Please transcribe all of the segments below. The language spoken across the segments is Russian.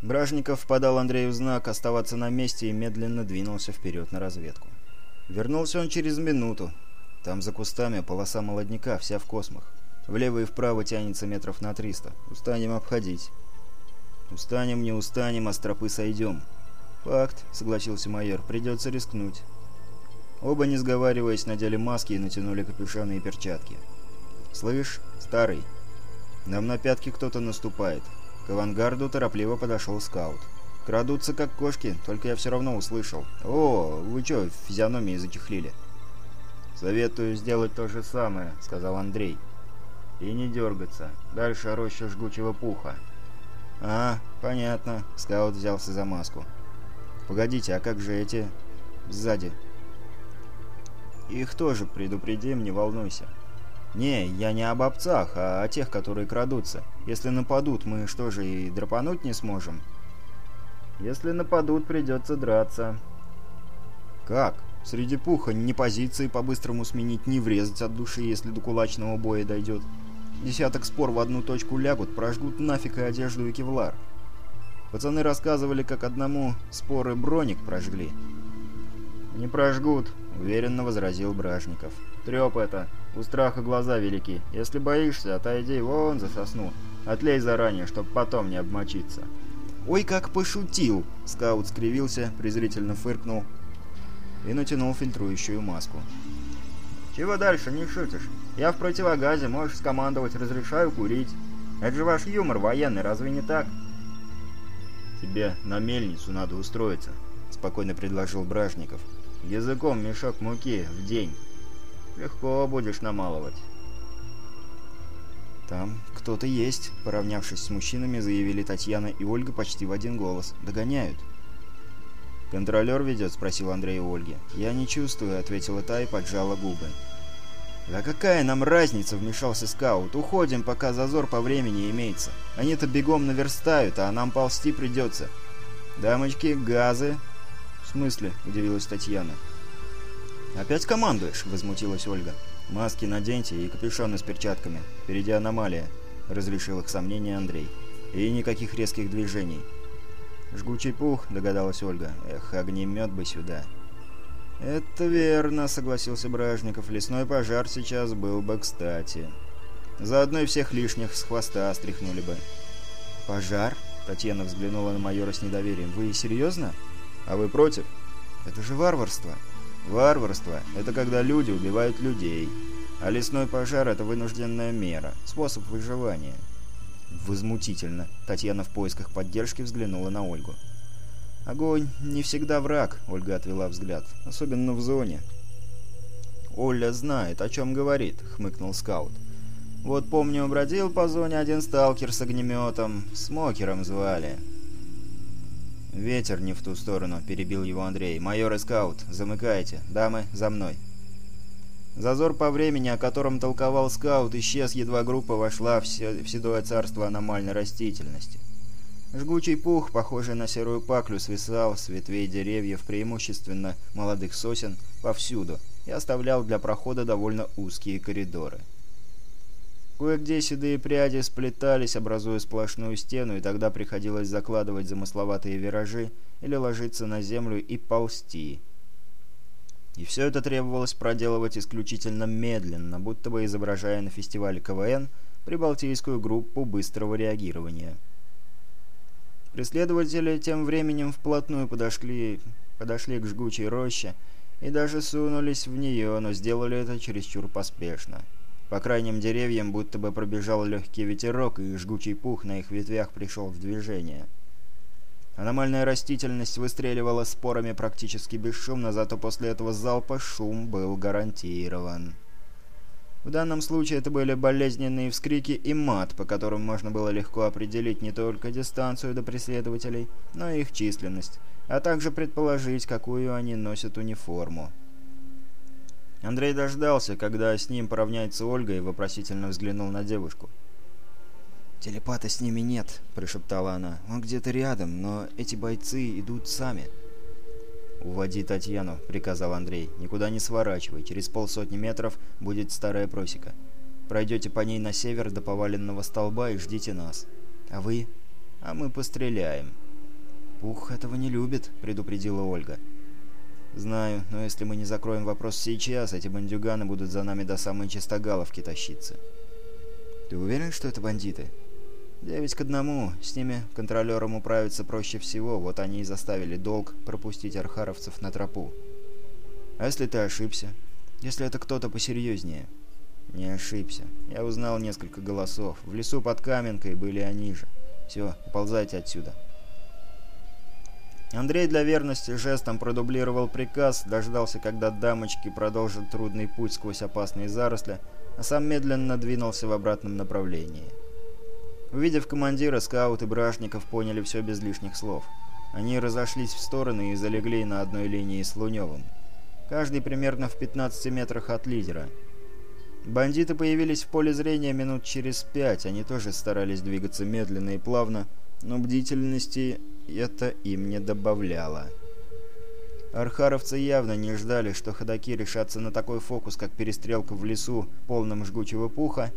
Бражников подал Андрею знак оставаться на месте и медленно двинулся вперед на разведку. Вернулся он через минуту. Там за кустами полоса молодняка, вся в космах. Влево и вправо тянется метров на 300. Устанем обходить. Устанем, не устанем, а с тропы сойдем. Факт, согласился майор, придется рискнуть. Оба, не сговариваясь, надели маски и натянули капюшоны и перчатки. «Слышь, старый, нам на пятки кто-то наступает. К авангарду торопливо подошел скаут. «Крадутся, как кошки, только я все равно услышал. О, вы че, физиономии зачехлили?» «Советую сделать то же самое», — сказал Андрей. «И не дергаться. Дальше роща жгучего пуха». «А, понятно», — скаут взялся за маску. «Погодите, а как же эти... сзади?» «Их тоже предупредим, не волнуйся». «Не, я не об обцах, а о тех, которые крадутся. Если нападут, мы что же, и драпануть не сможем?» «Если нападут, придется драться». «Как? Среди пуха ни позиции по-быстрому сменить, ни врезать от души, если до кулачного боя дойдет. Десяток спор в одну точку лягут, прожгут нафиг и одежду, и кевлар. Пацаны рассказывали, как одному споры броник прожгли». «Не прожгут», — уверенно возразил Бражников. «Треп это». У страха глаза велики. Если боишься, отойди вон за сосну. Отлей заранее, чтобы потом не обмочиться». «Ой, как пошутил!» Скаут скривился, презрительно фыркнул и натянул фильтрующую маску. «Чего дальше не шутишь? Я в противогазе, можешь скомандовать, разрешаю курить. Это же ваш юмор военный, разве не так?» «Тебе на мельницу надо устроиться», — спокойно предложил Бражников. «Языком мешок муки в день». Легко будешь намалывать. Там кто-то есть, поравнявшись с мужчинами, заявили Татьяна и Ольга почти в один голос. Догоняют. «Контролер ведет?» — спросил Андрей у Ольги. «Я не чувствую», — ответила та и поджала губы. «Да какая нам разница?» — вмешался скаут. «Уходим, пока зазор по времени имеется. Они-то бегом наверстают, а нам ползти придется». «Дамочки, газы!» «В смысле?» — удивилась Татьяна. «Опять командуешь?» — возмутилась Ольга. «Маски наденьте и капюшоны с перчатками. Впереди аномалия», — разрешил их сомнения Андрей. «И никаких резких движений». «Жгучий пух», — догадалась Ольга. «Эх, огнемет бы сюда». «Это верно», — согласился Бражников. «Лесной пожар сейчас был бы кстати. Заодно и всех лишних с хвоста стряхнули бы». «Пожар?» — Татьяна взглянула на майора с недоверием. «Вы серьезно? А вы против? Это же варварство!» Варварство – это когда люди убивают людей, а лесной пожар – это вынужденная мера, способ выживания. Возмутительно. Татьяна в поисках поддержки взглянула на Ольгу. «Огонь не всегда враг», — Ольга отвела взгляд. «Особенно в зоне». «Оля знает, о чем говорит», — хмыкнул скаут. «Вот помню, бродил по зоне один сталкер с огнеметом. Смокером звали. «Ветер не в ту сторону», — перебил его Андрей. «Майор и скаут, замыкайте. Дамы, за мной». Зазор по времени, о котором толковал скаут, исчез, едва группа вошла в седое царство аномальной растительности. Жгучий пух, похожий на серую паклю, свисал с ветвей деревьев, преимущественно молодых сосен, повсюду, и оставлял для прохода довольно узкие коридоры. Кое-где седые пряди сплетались, образуя сплошную стену, и тогда приходилось закладывать замысловатые виражи или ложиться на землю и ползти. И все это требовалось проделывать исключительно медленно, будто бы изображая на фестивале КВН прибалтийскую группу быстрого реагирования. Преследователи тем временем вплотную подошли, подошли к жгучей роще и даже сунулись в нее, но сделали это чересчур поспешно. По крайним деревьям будто бы пробежал легкий ветерок, и жгучий пух на их ветвях пришел в движение. Аномальная растительность выстреливала спорами практически бесшумно, зато после этого залпа шум был гарантирован. В данном случае это были болезненные вскрики и мат, по которым можно было легко определить не только дистанцию до преследователей, но и их численность, а также предположить, какую они носят униформу. Андрей дождался, когда с ним поравняется Ольга и вопросительно взглянул на девушку. «Телепата с ними нет», — прошептала она. «Он где-то рядом, но эти бойцы идут сами». «Уводи Татьяну», — приказал Андрей. «Никуда не сворачивай. Через полсотни метров будет старая просека. Пройдете по ней на север до поваленного столба и ждите нас. А вы? А мы постреляем». «Пух этого не любит», — предупредила Ольга. «Ольга». «Знаю, но если мы не закроем вопрос сейчас, эти бандюганы будут за нами до самой Чистогаловки тащиться». «Ты уверен, что это бандиты?» «Девять к одному. С ними контролерам управиться проще всего, вот они и заставили долг пропустить архаровцев на тропу». «А если ты ошибся? Если это кто-то посерьезнее?» «Не ошибся. Я узнал несколько голосов. В лесу под Каменкой были они же. Все, ползайте отсюда». Андрей для верности жестом продублировал приказ, дождался, когда дамочки продолжат трудный путь сквозь опасные заросли, а сам медленно двинулся в обратном направлении. Увидев командира, скауты Бражников поняли все без лишних слов. Они разошлись в стороны и залегли на одной линии с Луневым. Каждый примерно в 15 метрах от лидера. Бандиты появились в поле зрения минут через пять, они тоже старались двигаться медленно и плавно, но бдительности это им не добавляло. Архаровцы явно не ждали, что ходаки решатся на такой фокус, как перестрелка в лесу, полном жгучего пуха.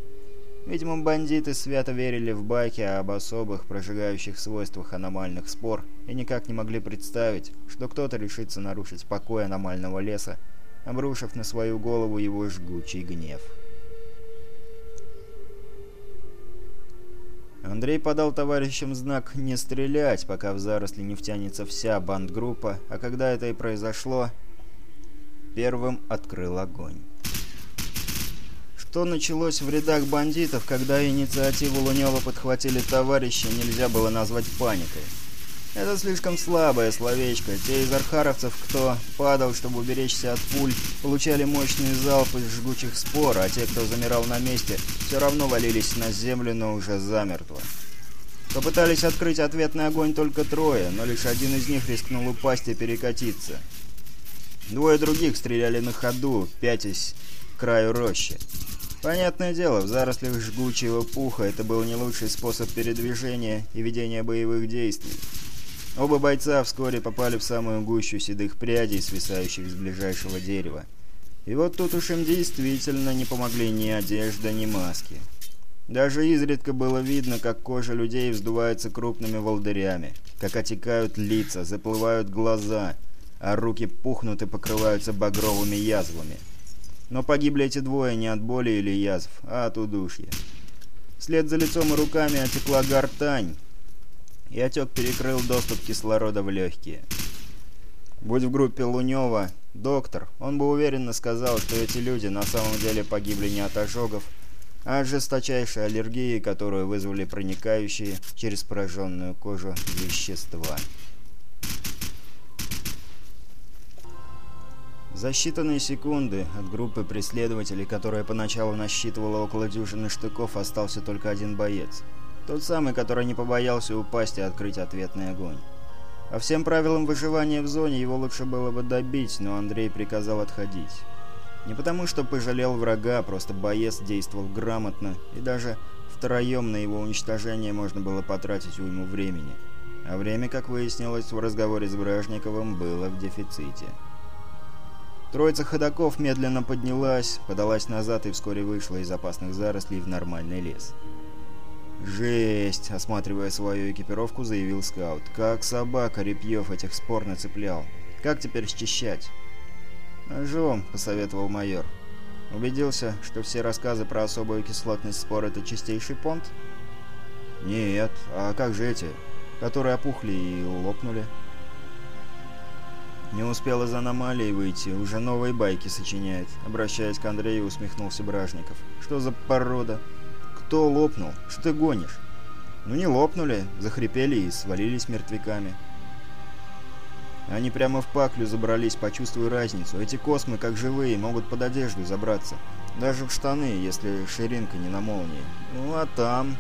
Видимо, бандиты свято верили в байки об особых прожигающих свойствах аномальных спор и никак не могли представить, что кто-то решится нарушить покой аномального леса, обрушив на свою голову его жгучий гнев. Андрей подал товарищам знак «не стрелять», пока в заросли не втянется вся бандгруппа, а когда это и произошло, первым открыл огонь. Что началось в рядах бандитов, когда инициативу Лунева подхватили товарищи, нельзя было назвать паникой. Это слишком слабое словечко. Те из архаровцев, кто падал, чтобы уберечься от пуль, получали мощные залпы из жгучих спор, а те, кто замирал на месте, все равно валились на землю, но уже замертво. Попытались открыть ответный огонь только трое, но лишь один из них рискнул упасть и перекатиться. Двое других стреляли на ходу, пятясь к краю рощи. Понятное дело, в зарослях жгучего пуха это был не лучший способ передвижения и ведения боевых действий. Оба бойца вскоре попали в самую гущу седых прядей, свисающих с ближайшего дерева. И вот тут уж им действительно не помогли ни одежда, ни маски. Даже изредка было видно, как кожа людей вздувается крупными волдырями, как отекают лица, заплывают глаза, а руки пухнут и покрываются багровыми язвами. Но погибли эти двое не от боли или язв, а от удушья. Вслед за лицом и руками отекла гортань, и отек перекрыл доступ кислорода в легкие. Будь в группе Лунева доктор, он бы уверенно сказал, что эти люди на самом деле погибли не от ожогов, а от жесточайшей аллергии, которую вызвали проникающие через пораженную кожу вещества. За считанные секунды от группы преследователей, которая поначалу насчитывала около дюжины штыков, остался только один боец — тот самый, который не побоялся упасть и открыть ответный огонь. По всем правилам выживания в зоне его лучше было бы добить, но Андрей приказал отходить. Не потому, что пожалел врага, просто боец действовал грамотно, и даже втроем на его уничтожение можно было потратить уйму времени. А время, как выяснилось в разговоре с Бражниковым, было в дефиците. Троица ходаков медленно поднялась, подалась назад и вскоре вышла из опасных зарослей в нормальный лес. «Жесть!» — осматривая свою экипировку, заявил скаут. «Как собака Репьев этих спор нацеплял! Как теперь счищать?» а «Ножом», — посоветовал майор. «Убедился, что все рассказы про особую кислотность спор — это чистейший понт?» «Нет, а как же эти, которые опухли и лопнули?» «Не успел из аномалии выйти, уже новые байки сочиняет», — обращаясь к Андрею, усмехнулся Бражников. «Что за порода?» Кто лопнул? Что ты гонишь? Ну не лопнули, захрипели и свалились мертвяками. Они прямо в паклю забрались, почувствуй разницу. Эти космы, как живые, могут под одежду забраться. Даже в штаны, если ширинка не на молнии. Ну а там...